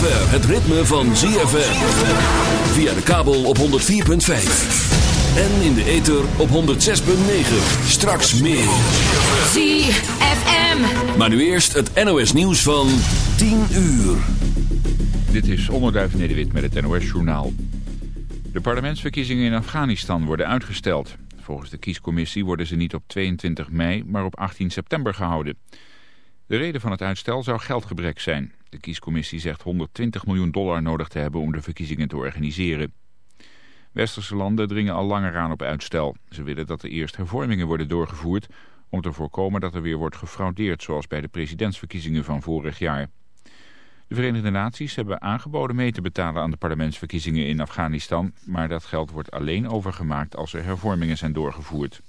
zover het ritme van ZFM. Via de kabel op 104.5. En in de ether op 106.9. Straks meer. ZFM. Maar nu eerst het NOS nieuws van 10 uur. Dit is Onderduif Nederwit met het NOS-journaal. De parlementsverkiezingen in Afghanistan worden uitgesteld. Volgens de kiescommissie worden ze niet op 22 mei, maar op 18 september gehouden. De reden van het uitstel zou geldgebrek zijn. De kiescommissie zegt 120 miljoen dollar nodig te hebben om de verkiezingen te organiseren. Westerse landen dringen al langer aan op uitstel. Ze willen dat er eerst hervormingen worden doorgevoerd... om te voorkomen dat er weer wordt gefraudeerd... zoals bij de presidentsverkiezingen van vorig jaar. De Verenigde Naties hebben aangeboden mee te betalen aan de parlementsverkiezingen in Afghanistan... maar dat geld wordt alleen overgemaakt als er hervormingen zijn doorgevoerd.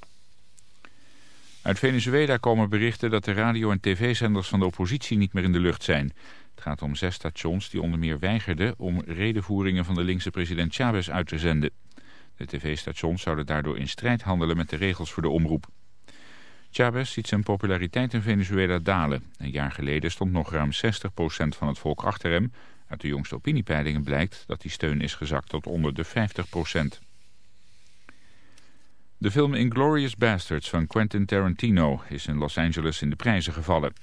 Uit Venezuela komen berichten dat de radio- en tv-zenders van de oppositie niet meer in de lucht zijn. Het gaat om zes stations die onder meer weigerden om redenvoeringen van de linkse president Chavez uit te zenden. De tv-stations zouden daardoor in strijd handelen met de regels voor de omroep. Chavez ziet zijn populariteit in Venezuela dalen. Een jaar geleden stond nog ruim 60% van het volk achter hem. Uit de jongste opiniepeilingen blijkt dat die steun is gezakt tot onder de 50%. De film Inglourious Basterds van Quentin Tarantino is in Los Angeles in de prijzen gevallen.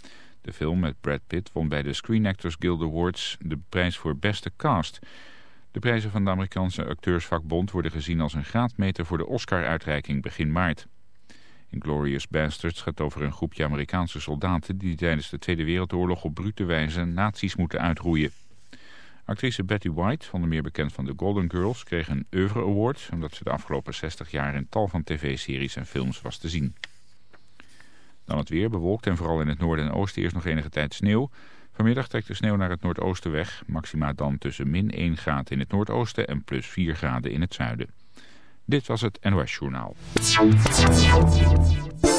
De film met Brad Pitt won bij de Screen Actors Guild Awards de prijs voor beste cast. De prijzen van de Amerikaanse acteursvakbond worden gezien als een graadmeter voor de Oscar-uitreiking begin maart. Inglourious Basterds gaat over een groepje Amerikaanse soldaten die tijdens de Tweede Wereldoorlog op brute wijze nazi's moeten uitroeien. Actrice Betty White, onder meer bekend van de Golden Girls, kreeg een Oeuvre Award... omdat ze de afgelopen 60 jaar in tal van tv-series en films was te zien. Dan het weer, bewolkt en vooral in het noorden en oosten eerst nog enige tijd sneeuw. Vanmiddag trekt de sneeuw naar het noordoosten weg. Maxima dan tussen min 1 graden in het noordoosten en plus 4 graden in het zuiden. Dit was het NOS Journaal.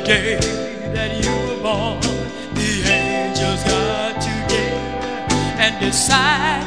The day that you were born, the angels got together and decided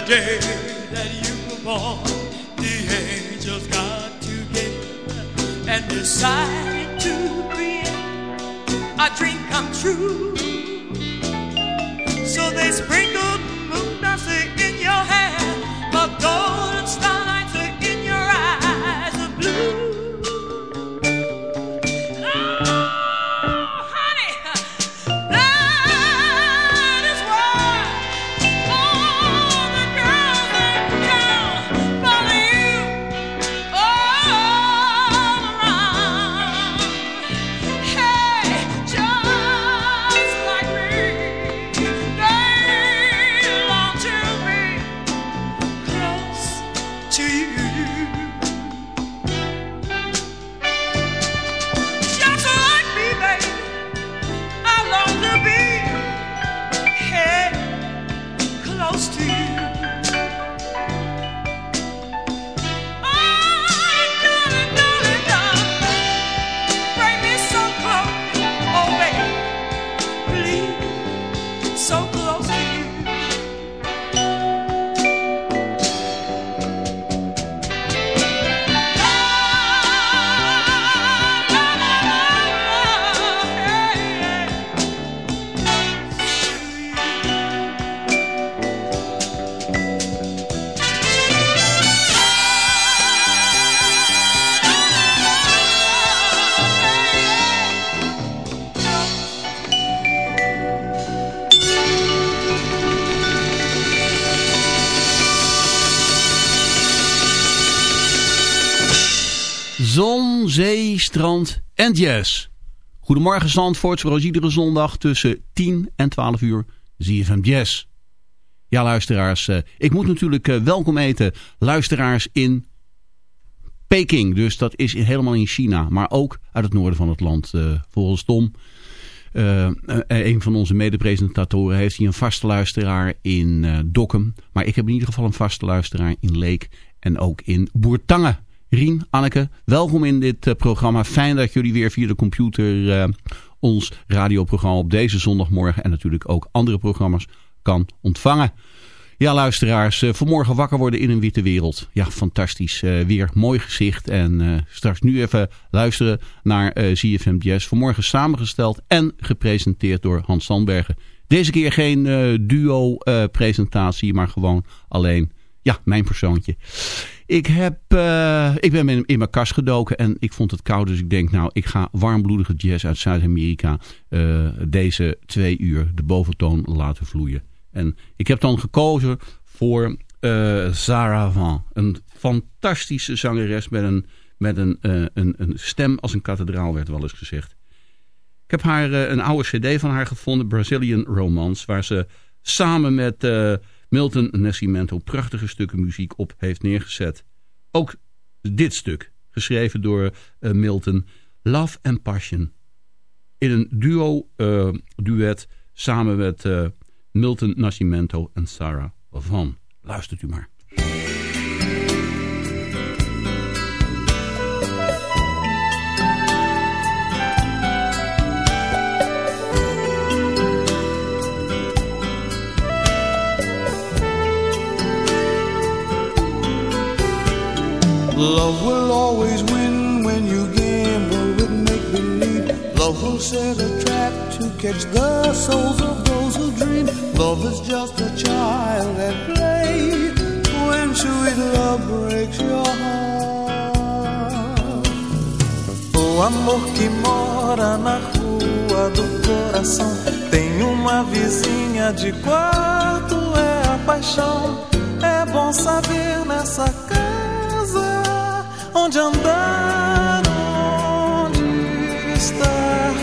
the day that you were born, the angels got together and decided to create a dream come true. So they sprinkled moon dust in your hair, a golden strand en jazz. Goedemorgen Zandvoort, zoals iedere zondag tussen 10 en 12 uur ZFM Jazz. Ja luisteraars, eh, ik moet natuurlijk eh, welkom eten luisteraars in Peking. Dus dat is helemaal in China, maar ook uit het noorden van het land. eh, volgens Tom, eh, een van onze medepresentatoren, heeft hij een vaste luisteraar in eh Dokkum. Maar ik heb in ieder geval een vaste luisteraar in Leek en ook in Boertangen. Rien, Anneke, welkom in dit eh, programma. Fijn dat jullie weer via de computer eh, ons radioprogramma op deze zondagmorgen en natuurlijk ook andere programma's kan ontvangen. Ja, luisteraars, eh, vanmorgen wakker worden in een witte wereld. Ja, fantastisch. Weer mooi gezicht. En straks nu even luisteren naar eh ZFM Jazz. Vanmorgen samengesteld en gepresenteerd door Hans Sandbergen. Deze keer geen duo-presentatie, maar gewoon alleen, ja, mijn persoontje. Ik, heb, eh, ik ben in, in mijn kast gedoken en ik vond het koud. Dus ik denk, nou, ik ga warmbloedige jazz uit Zuid-Amerika eh, deze twee uur de boventoon laten vloeien. En ik heb dan gekozen voor eh Zara Van. Een fantastische zangeres met een, met een, een, een stem als een kathedraal, werd wel eens gezegd. Ik heb haar, een oude cd van haar gevonden, Brazilian Romance, waar ze samen met, Milton Nascimento prachtige stukken muziek op heeft neergezet. Ook dit stuk, geschreven door uh, Milton, Love and Passion. In een duo, uh, duet samen met uh, Milton Nascimento en Sarah Vaughan. Luistert u maar. Love will always win when you gamble with make believe. Love will set a trap to catch the souls of those who dream. Love is just a child at play when sweet love breaks your heart. O amor que mora na rua do coração tem uma vizinha de quarto, é a paixão. É bom saber nessa casa onde andar, onde estar,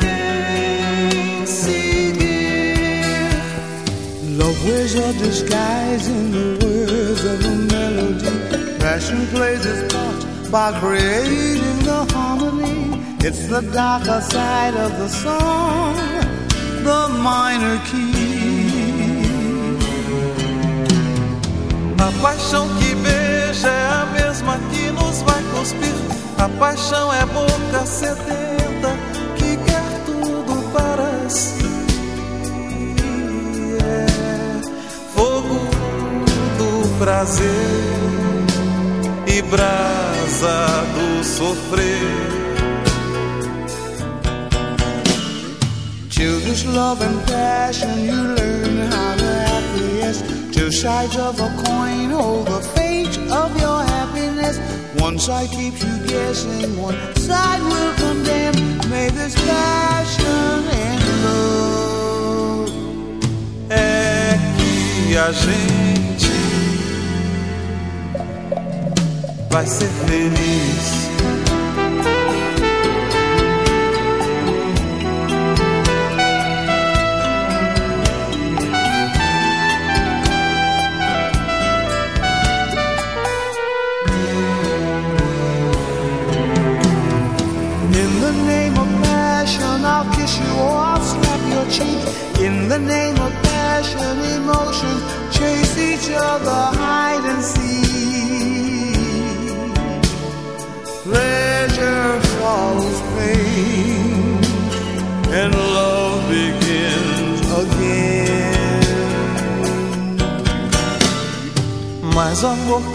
quem seguir. Love wears a disguise in the words of a melody. Passion plays its part by creating the harmony. It's the darker side of the song, the minor key. A paixão que beija é a mesma que nos vai cuspir. A paixão é boca sedenta que quer tudo para si. É fogo do prazer e brasa do sofrer. Childish love and passion, you learn how to acquiesce. Two sides of a coin fate of your happiness. One side keeps you guessing, one side will condemn. May this passion end love. É eh, que a gente vai ser feliz.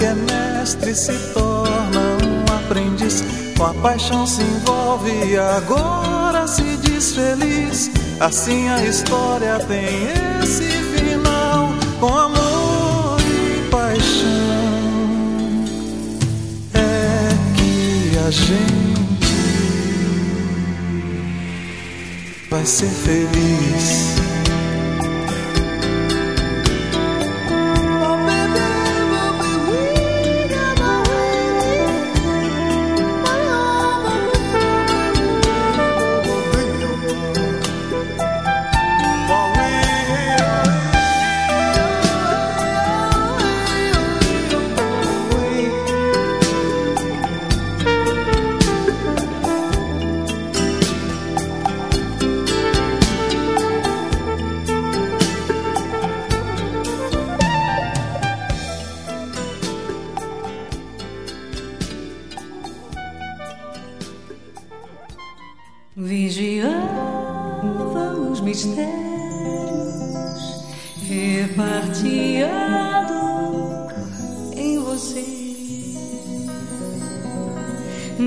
Que é mestre se torna um aprendiz. Com a paixão se envolve e agora se diz feliz. Assim a história tem esse final com amor e paixão. É que a gente vai ser feliz.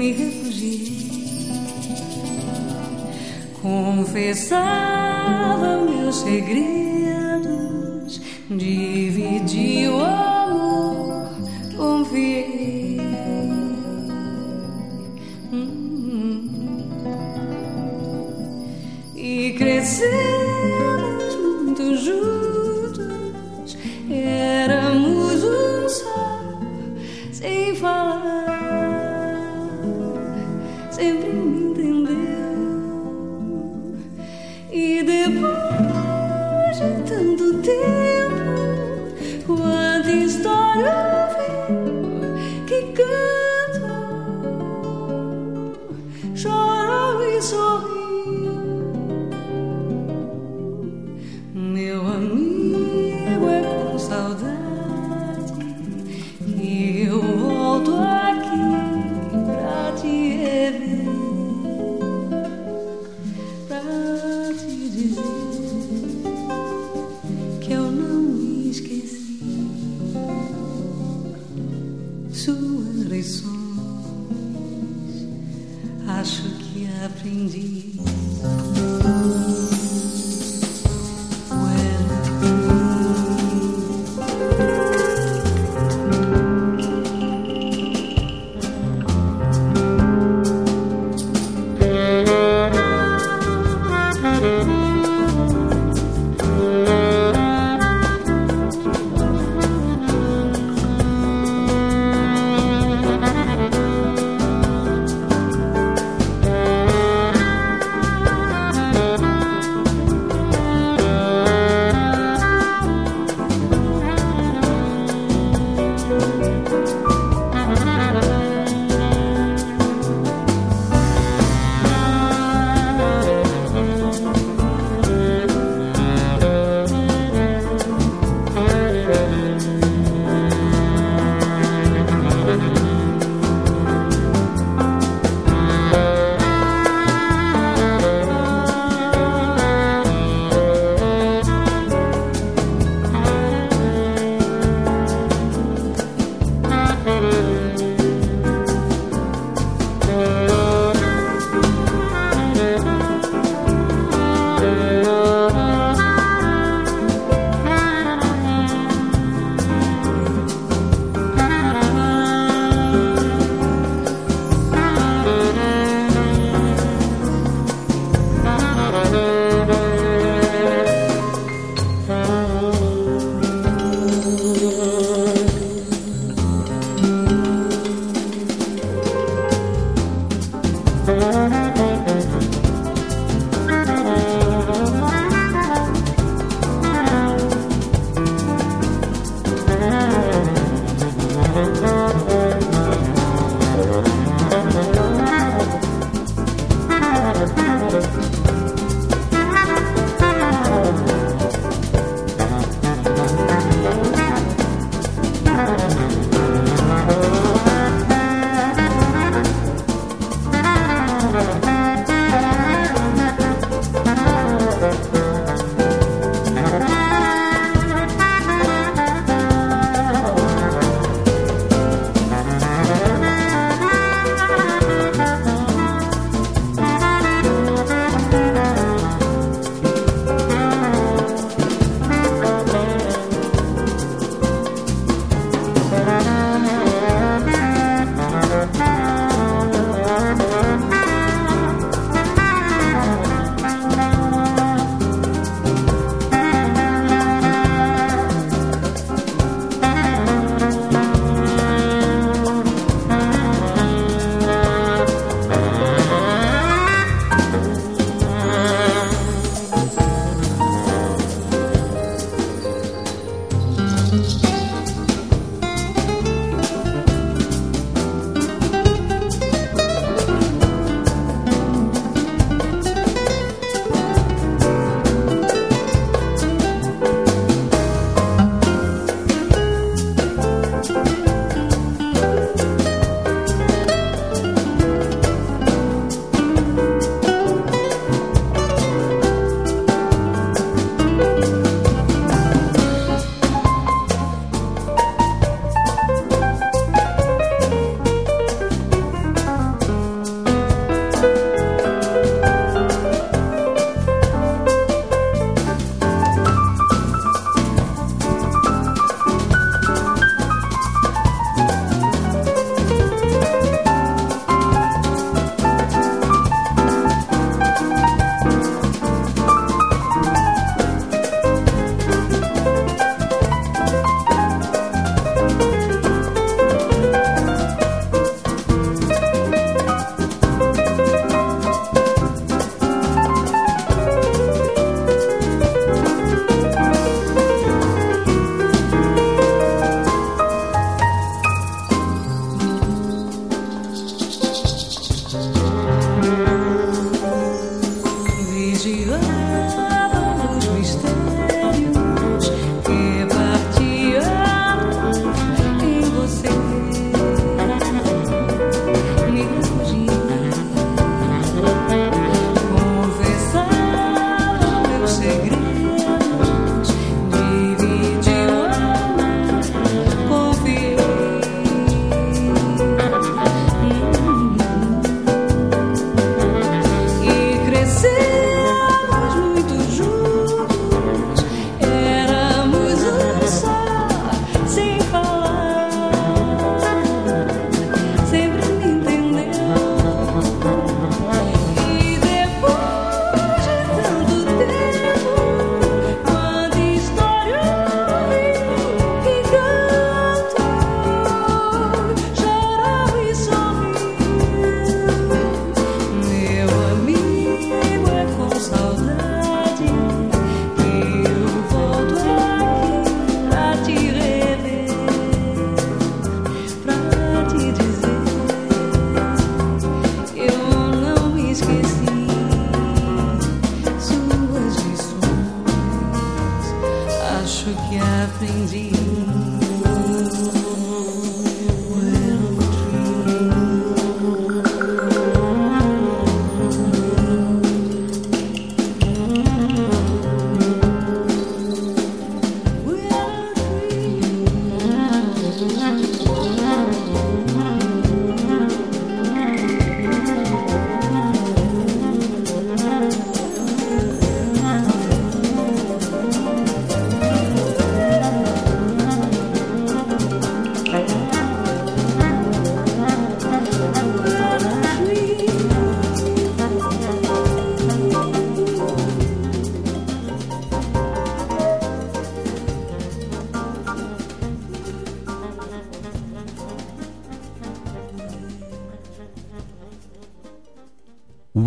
Me refugiei, confessava meus segredos, dividi o amor, confiei. E crescemos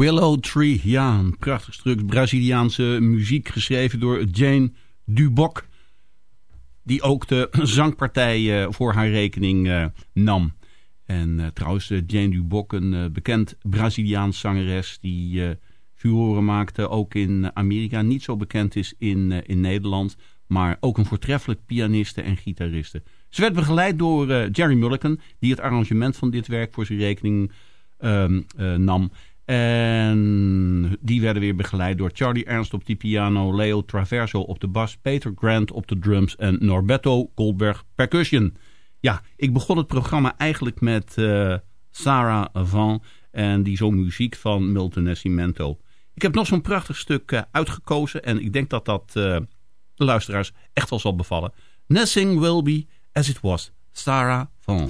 Willow Tree, ja, een prachtig stuk Braziliaanse muziek geschreven door Jane Dubok. Die ook de zangpartij eh, voor haar rekening eh, nam. En uh, trouwens, Jane Dubok, een bekend Braziliaans zangeres die furoren maakte, ook in Amerika. Niet zo bekend is in, in Nederland, maar ook een voortreffelijk pianiste en gitariste. Ze werd begeleid door Jerry Mulligan, die het arrangement van dit werk voor zijn rekening um, nam. En die werden weer begeleid door Charlie Ernst op die piano, Leo Traverso op de bas, Peter Grant op de drums en Norberto Goldberg percussion. Ja, ik begon het programma eigenlijk met uh, Sarah Van en die zong muziek van Milton Nascimento. Ik heb nog zo'n prachtig stuk uh, uitgekozen en ik denk dat dat uh, de luisteraars echt wel zal bevallen. Nothing will be as it was. Sarah Van.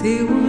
对我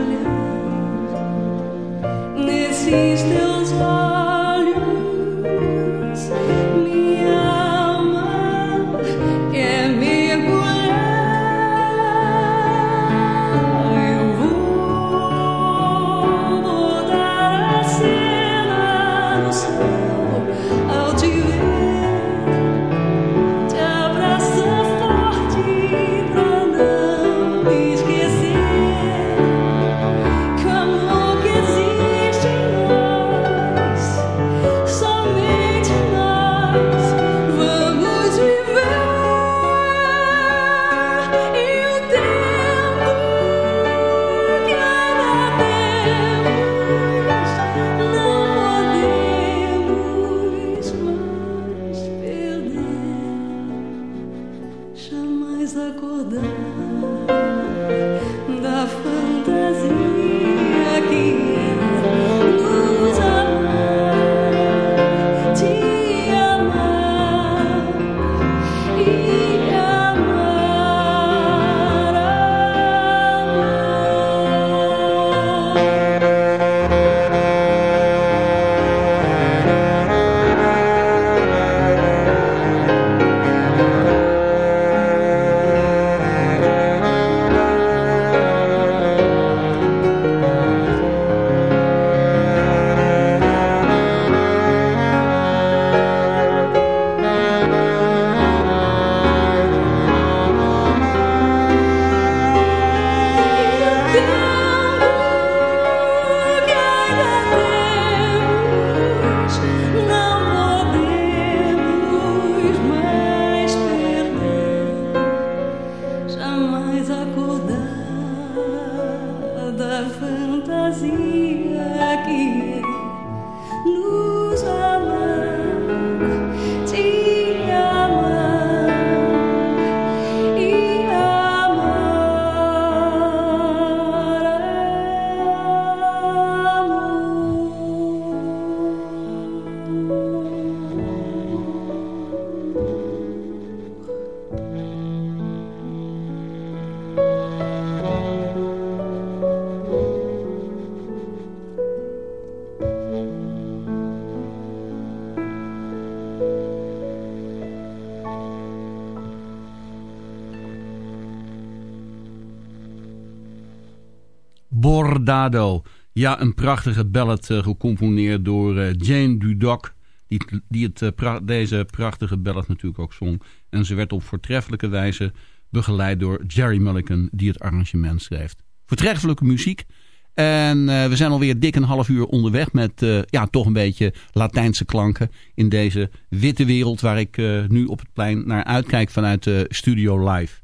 Ja, een prachtige ballad uh, gecomponeerd door uh, Jane Dudok. Die, die het, pra deze prachtige ballad natuurlijk ook zong. En ze werd op voortreffelijke wijze begeleid door Jerry Mulligan die het arrangement schreef. Voortreffelijke muziek. En we zijn alweer dik een half uur onderweg met ja, toch een beetje Latijnse klanken in deze witte wereld waar ik nu op het plein naar uitkijk vanuit studio live.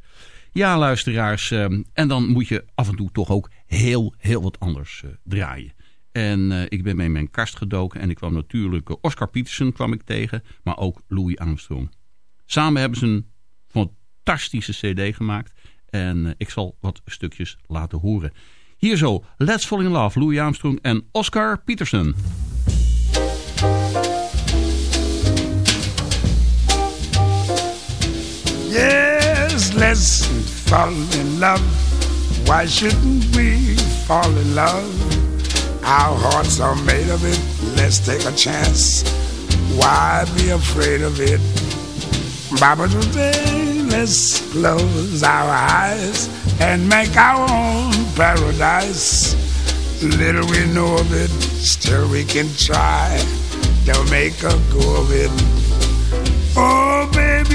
Ja, luisteraars. en dan moet je af en toe toch ook heel, heel wat anders uh, draaien. En uh, ik ben mee in mijn kast gedoken en ik kwam natuurlijk uh, Oscar Peterson kwam ik tegen, maar ook Louis Armstrong. Samen hebben ze een fantastische cd gemaakt en ik zal wat stukjes laten horen. Hier zo, Let's Fall in Love, Louis Armstrong en Oscar Peterson. Yes, let's fall in love. Why shouldn't we fall in love? Our hearts are made of it. Let's take a chance. Why be afraid of it? Baba today, let's close our eyes and make our own paradise. Little we know of it, still we can try to make a go of it. Oh, baby,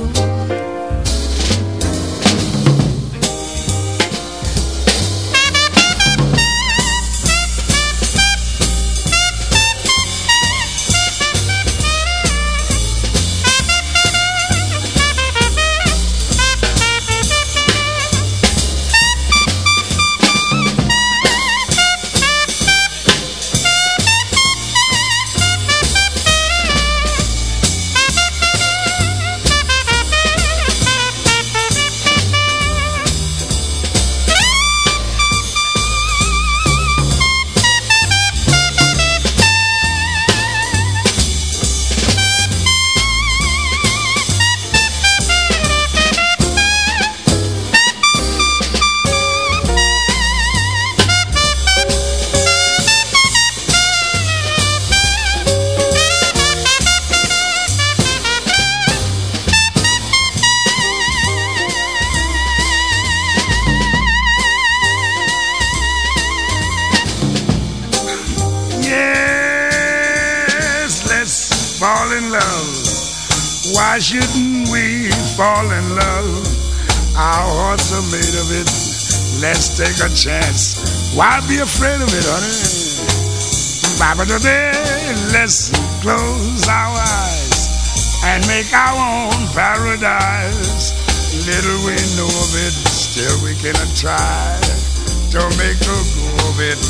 Shouldn't we fall in love? Our hearts are made of it. Let's take a chance. Why be afraid of it, honey? Let's close our eyes and make our own paradise. Little we know of it, still we can try to make a go of it.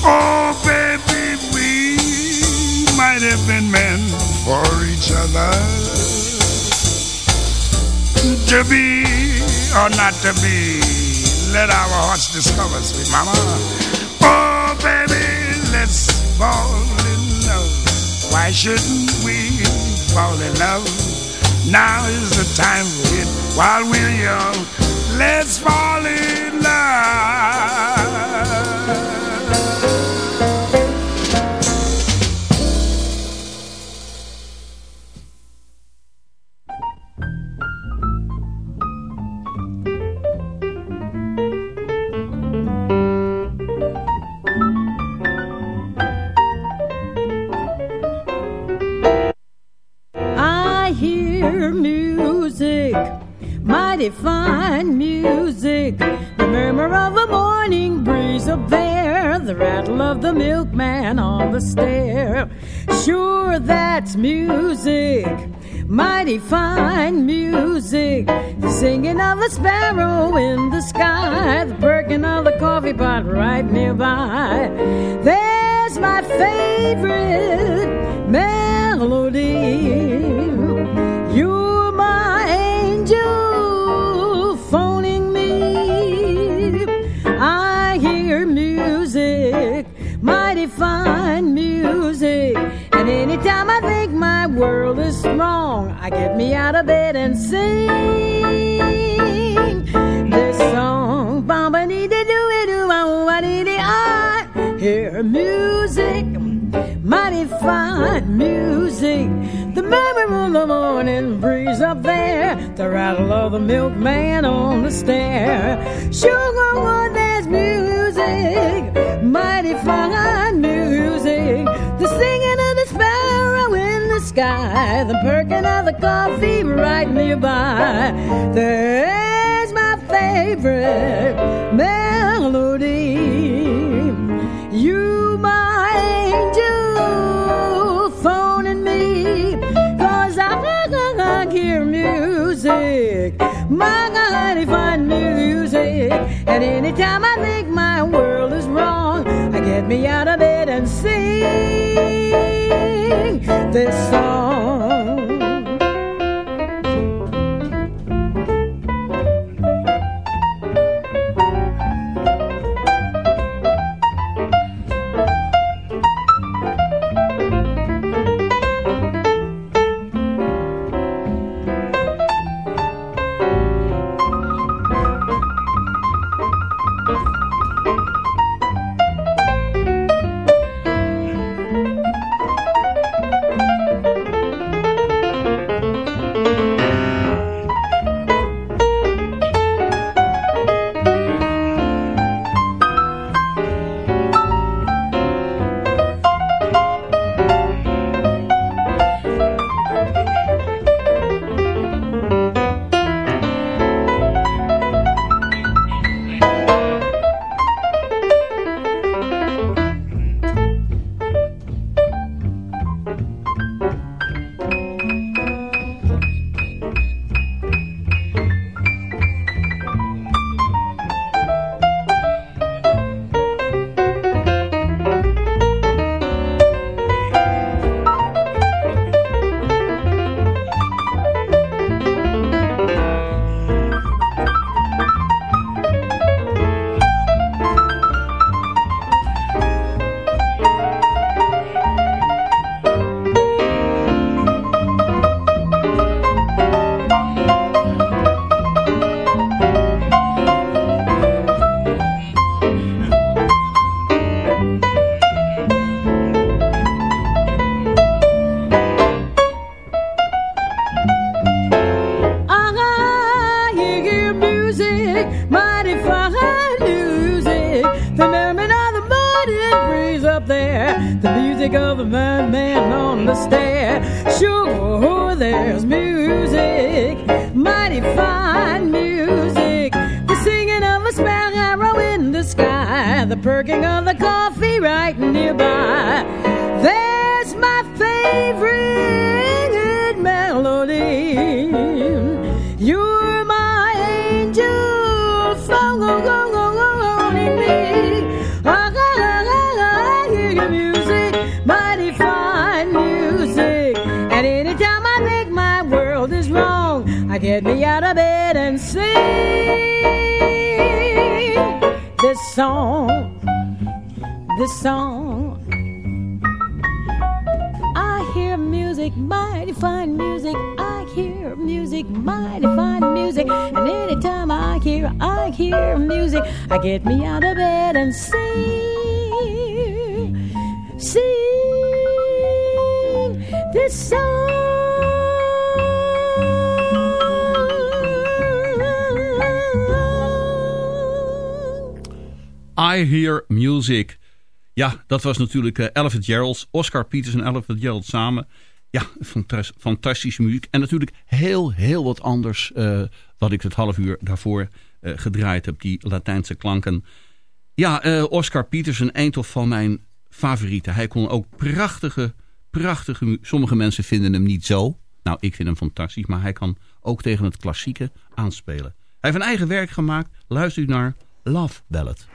Oh, baby, we might have been meant for each other. To be or not to be, let our hearts discover, sweet mama. Oh, baby, let's fall in love. Why shouldn't we fall in love? Now is the time for it while we're young. Let's fall in that's music, mighty fine music. The singing of a sparrow in the sky, the perking of the coffee pot right nearby. There's my favorite wrong, I get me out of bed and sing this song. Bamba dee dee doo doo, ah, dee dee, I hear music, mighty fine music. The murmur of the morning breeze up there, the rattle of the milkman on the stair. Sugar, what there's music, mighty fine sky, the perking of the coffee right nearby. There's my favorite melody. You, my angel, phoning me, cause I, I hear music, my mighty fine music. And anytime I think my world is wrong, I get me out of bed and sing this song. Get me out of bed and sing this song. This song. I hear music, mighty fine music. I hear music, mighty fine music. And anytime I hear, I hear music, I get me out of bed and sing, sing this song. I Hear Music. Ja, dat was natuurlijk Elvis Gerald, Oscar Peters en Elvis Gerald samen. Ja, fantas fantastische muziek. En natuurlijk heel, heel wat anders uh, wat ik het half uur daarvoor uh, gedraaid heb. Die Latijnse klanken. Ja, Oscar Peters, een eindhof van mijn favorieten. Hij kon ook prachtige, prachtige... Sommige mensen vinden hem niet zo. Nou, ik vind hem fantastisch. Maar hij kan ook tegen het klassieke aanspelen. Hij heeft een eigen werk gemaakt. Luister u naar Love Ballad.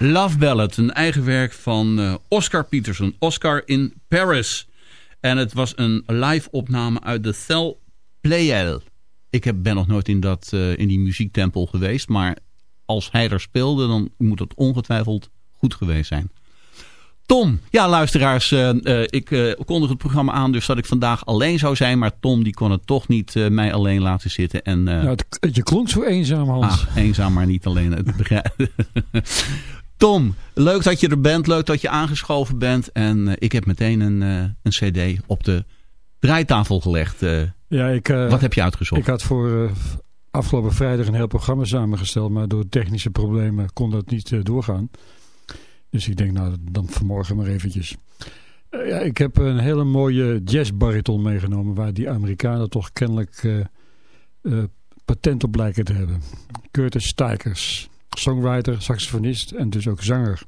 Love Ballad, een eigen werk van uh, Oscar Peterson. Oscar in Paris. En het was een live opname uit de Thel Playel. Ik heb, ben nog nooit in, dat, uh, in die muziektempel geweest. Maar als hij er speelde, dan moet het ongetwijfeld goed geweest zijn. Tom, ja luisteraars, uh, uh, ik kondig het programma aan dus dat ik vandaag alleen zou zijn. Maar Tom die kon het toch niet mij alleen laten zitten. En, nou, het, je klonk zo eenzaam Hans. Ach, eenzaam maar niet alleen. Tom, leuk dat je er bent. Leuk dat je aangeschoven bent. En ik heb meteen een, een cd op de draaitafel gelegd. ja, ik, Wat heb je uitgezocht? Ik had voor afgelopen vrijdag een heel programma samengesteld. Maar door technische problemen kon dat niet doorgaan. Dus ik denk, nou, dan vanmorgen maar eventjes. Ja, ik heb een hele mooie jazzbariton meegenomen... waar die Amerikanen toch kennelijk patent op lijken te hebben. Curtis Stikers, songwriter, saxofonist en dus ook zanger.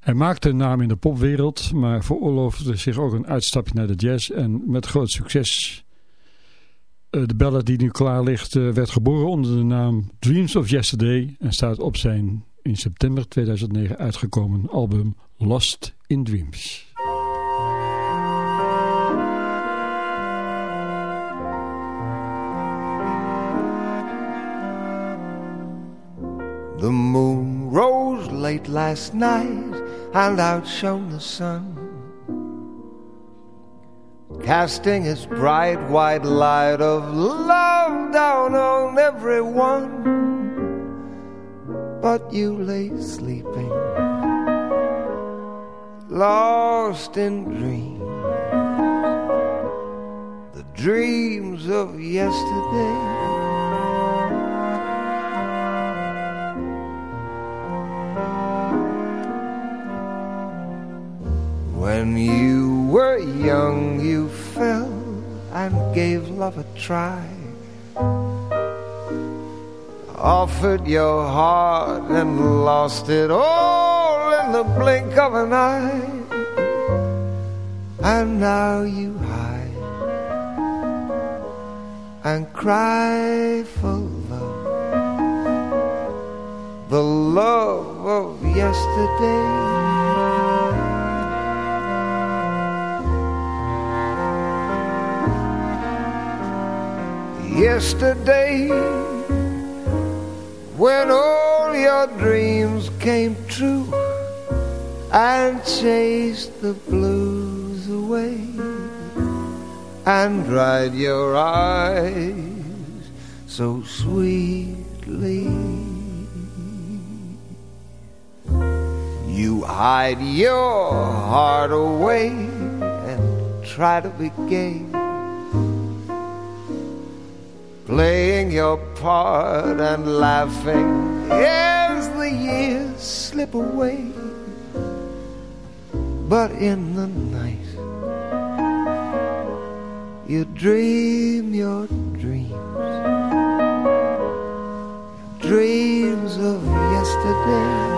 Hij maakte een naam in de popwereld... maar veroorloofde zich ook een uitstapje naar de jazz... en met groot succes... De ballad die nu klaar ligt werd geboren onder de naam Dreams of Yesterday... en staat op zijn in september 2009 uitgekomen album Lost in Dreams. The moon rose late last night and outshone the sun, casting its bright white light of love down on everyone but you lay sleeping, lost in dreams, the dreams of yesterday. Try offered your heart and lost it all in the blink of an eye. And now you hide and cry for love, the love of yesterday. Yesterday when all your dreams came true and chased the blues away and dried your eyes so sweetly. You hide your heart away and try to be gay playing your part and laughing as the years slip away. But in the night, you dream your dreams, dreams of yesterday.